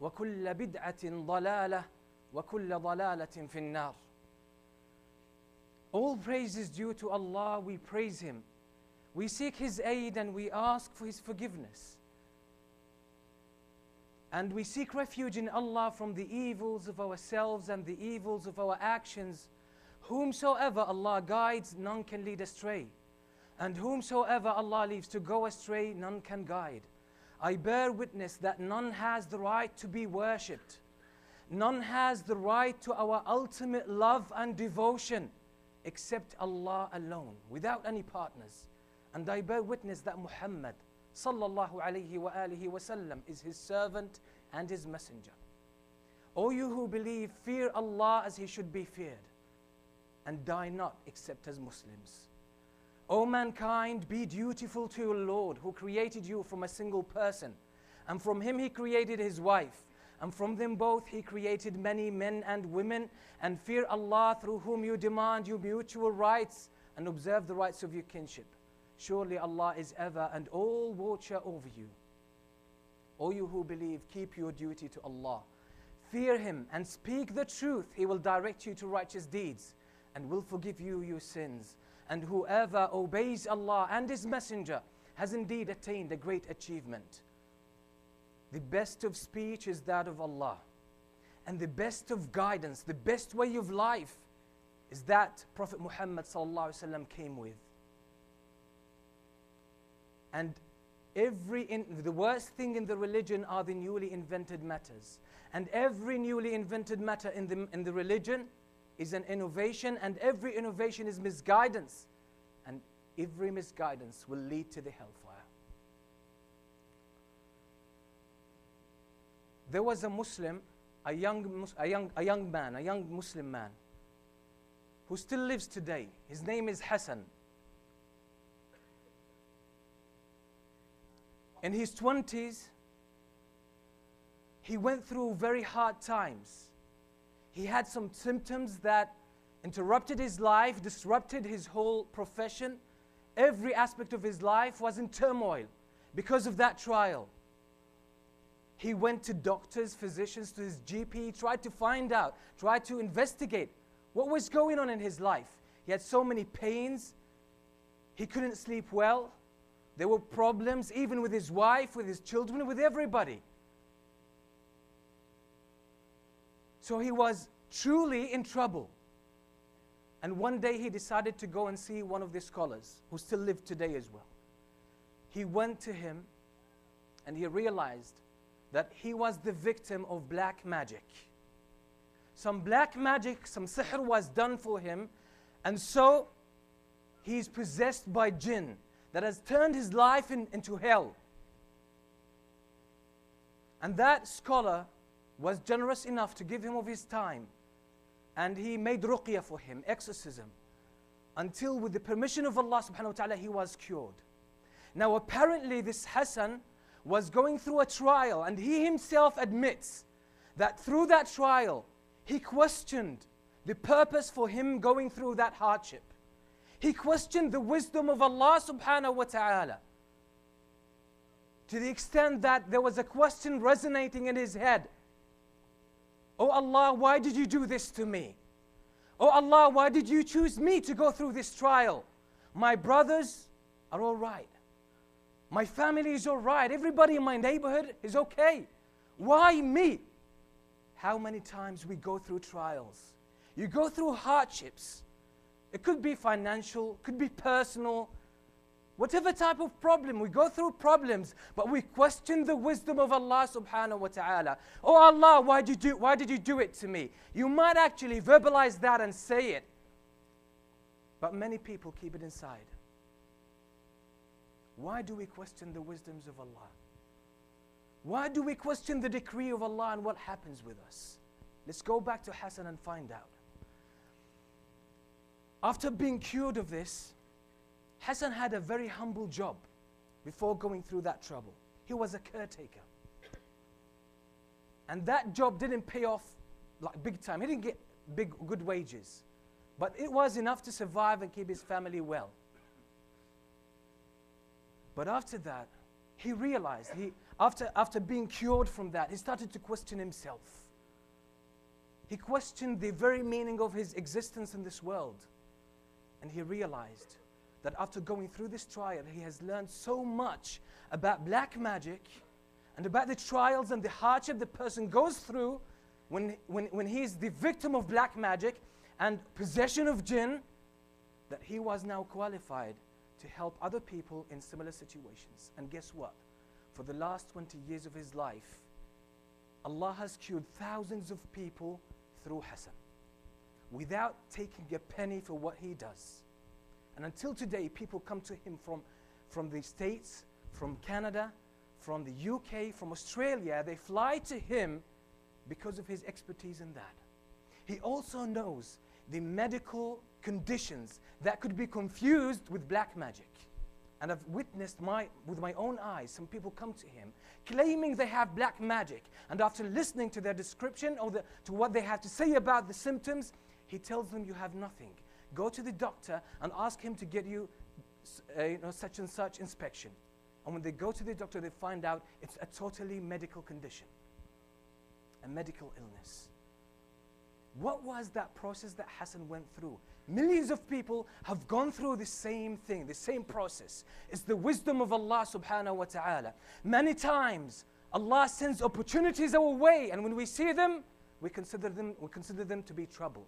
وكل بدعة ضلالة وكل ضلالة في النار. All praise is due to Allah, we praise Him. We seek His aid and we ask for His forgiveness. And we seek refuge in Allah from the evils of ourselves and the evils of our actions. Whomsoever Allah guides, none can lead astray. And whomsoever Allah leaves to go astray, none can guide. I bear witness that none has the right to be worshipped. None has the right to our ultimate love and devotion except Allah alone, without any partners. And I bear witness that Muhammad sallallahu alayhi wa alihi wasallam is his servant and his messenger. O you who believe, fear Allah as he should be feared, and die not except as Muslims. O mankind, be dutiful to your Lord who created you from a single person. And from him he created his wife. And from them both he created many men and women. And fear Allah through whom you demand your mutual rights and observe the rights of your kinship. Surely Allah is ever and all watcher over you. O you who believe, keep your duty to Allah. Fear him and speak the truth. He will direct you to righteous deeds and will forgive you your sins and whoever obeys Allah and His Messenger has indeed attained a great achievement. The best of speech is that of Allah, and the best of guidance, the best way of life is that Prophet Muhammad came with. And every in, the worst thing in the religion are the newly invented matters. And every newly invented matter in the, in the religion is an innovation, and every innovation is misguidance. And every misguidance will lead to the hellfire. There was a Muslim, a young, a young, a young man, a young Muslim man, who still lives today. His name is Hassan. In his 20s, he went through very hard times he had some symptoms that interrupted his life, disrupted his whole profession. Every aspect of his life was in turmoil because of that trial. He went to doctors, physicians, to his GP, tried to find out, tried to investigate what was going on in his life. He had so many pains, he couldn't sleep well. There were problems, even with his wife, with his children, with everybody. So he was truly in trouble. And one day he decided to go and see one of the scholars who still live today as well. He went to him and he realized that he was the victim of black magic. Some black magic, some sihr was done for him, and so he's possessed by jinn that has turned his life in, into hell. And that scholar was generous enough to give him of his time. And he made ruqya for him, exorcism, until with the permission of Allah subhanahu wa ta'ala, he was cured. Now, apparently, this Hassan was going through a trial, and he himself admits that through that trial, he questioned the purpose for him going through that hardship. He questioned the wisdom of Allah subhanahu wa ta'ala. To the extent that there was a question resonating in his head. Oh Allah, why did you do this to me? Oh Allah, why did you choose me to go through this trial? My brothers are all right. My family is all right. Everybody in my neighborhood is okay. Why me? How many times we go through trials? You go through hardships. It could be financial, could be personal, whatever type of problem. We go through problems, but we question the wisdom of Allah subhanahu wa ta'ala. Oh Allah, why did, you do, why did you do it to me? You might actually verbalize that and say it, but many people keep it inside. Why do we question the wisdoms of Allah? Why do we question the decree of Allah and what happens with us? Let's go back to Hassan and find out. After being cured of this, Hassan had a very humble job before going through that trouble. He was a caretaker. And that job didn't pay off like big time. He didn't get big good wages. But it was enough to survive and keep his family well. But after that, he realized, he, after, after being cured from that, he started to question himself. He questioned the very meaning of his existence in this world. And he realized that after going through this trial, he has learned so much about black magic and about the trials and the hardship the person goes through when, when, when he is the victim of black magic and possession of jinn, that he was now qualified to help other people in similar situations. And guess what? For the last 20 years of his life, Allah has cured thousands of people through Hassan without taking a penny for what he does. And until today, people come to him from, from the States, from Canada, from the UK, from Australia. They fly to him because of his expertise in that. He also knows the medical conditions that could be confused with black magic. And I've witnessed my, with my own eyes some people come to him claiming they have black magic. And after listening to their description or the, to what they have to say about the symptoms, he tells them, You have nothing. Go to the doctor and ask him to get you, uh, you know, such and such inspection. And when they go to the doctor, they find out it's a totally medical condition, a medical illness. What was that process that Hassan went through? Millions of people have gone through the same thing, the same process. It's the wisdom of Allah subhanahu wa ta'ala. Many times, Allah sends opportunities our way, and when we see them, we consider them, we consider them to be trouble.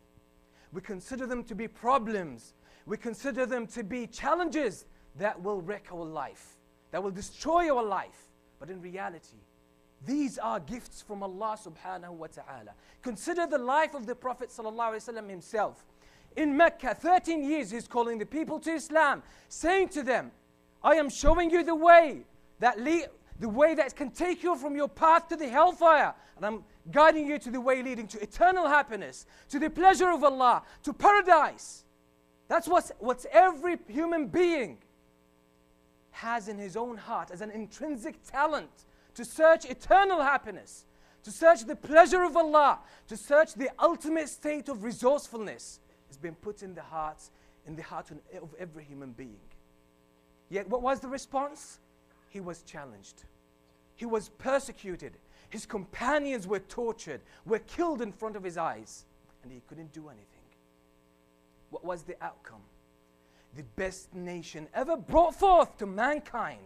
We consider them to be problems. We consider them to be challenges that will wreck our life, that will destroy our life. But in reality, these are gifts from Allah subhanahu wa ta'ala. Consider the life of the Prophet himself. In Mecca, 13 years, he's calling the people to Islam, saying to them, I am showing you the way that le- the way that can take you from your path to the hellfire. And I'm guiding you to the way leading to eternal happiness, to the pleasure of Allah, to paradise. That's what what every human being has in his own heart as an intrinsic talent to search eternal happiness, to search the pleasure of Allah, to search the ultimate state of resourcefulness has been put in the hearts, in the heart of every human being. Yet what was the response? He was challenged. He was persecuted. His companions were tortured, were killed in front of his eyes, and he couldn't do anything. What was the outcome? The best nation ever brought forth to mankind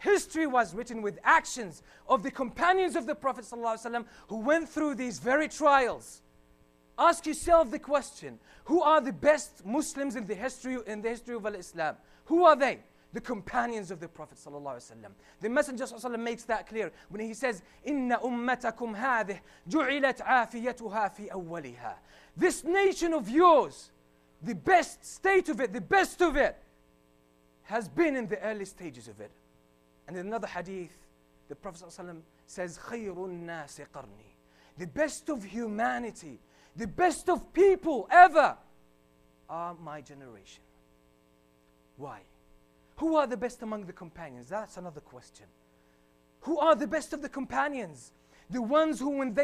History was written with actions of the companions of the Prophet ﷺ who went through these very trials. Ask yourself the question who are the best Muslims in the history, in the history of Islam? Who are they? The companions of the Prophet ﷺ. The Messenger ﷺ makes that clear when he says, "Inna ummatakum هذه جعلت عافيتها في أولها." This nation of yours, the best state of it, the best of it, has been in the early stages of it. And in another hadith, the Prophet ﷺ says, خَيْرُ النَّاسِ قَرْنِي The best of humanity, the best of people ever are my generation. Why? Who are the best among the companions? That's another question. Who are the best of the companions? The ones who, when they